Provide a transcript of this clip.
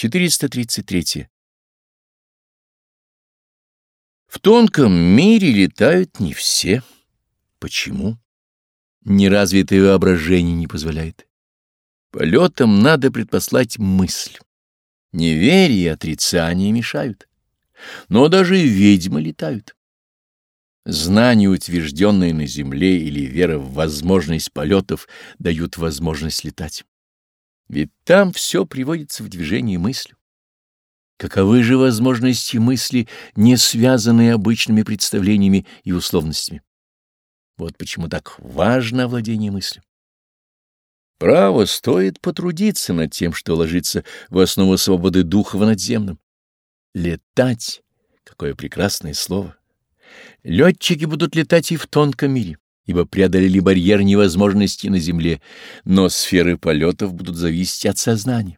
433. В тонком мире летают не все. Почему? Неразвитое воображение не позволяет. Полетам надо предпослать мысль. Неверие и отрицание мешают. Но даже ведьмы летают. Знания, утвержденные на земле, или вера в возможность полетов, дают возможность летать. Ведь там все приводится в движение мыслью. Каковы же возможности мысли, не связанные обычными представлениями и условностями? Вот почему так важно овладение мыслью. Право стоит потрудиться над тем, что ложится в основу свободы духа в надземном. Летать — какое прекрасное слово! Летчики будут летать и в тонком мире, ибо преодолели барьер невозможности на земле, но сферы полетов будут зависеть от сознания.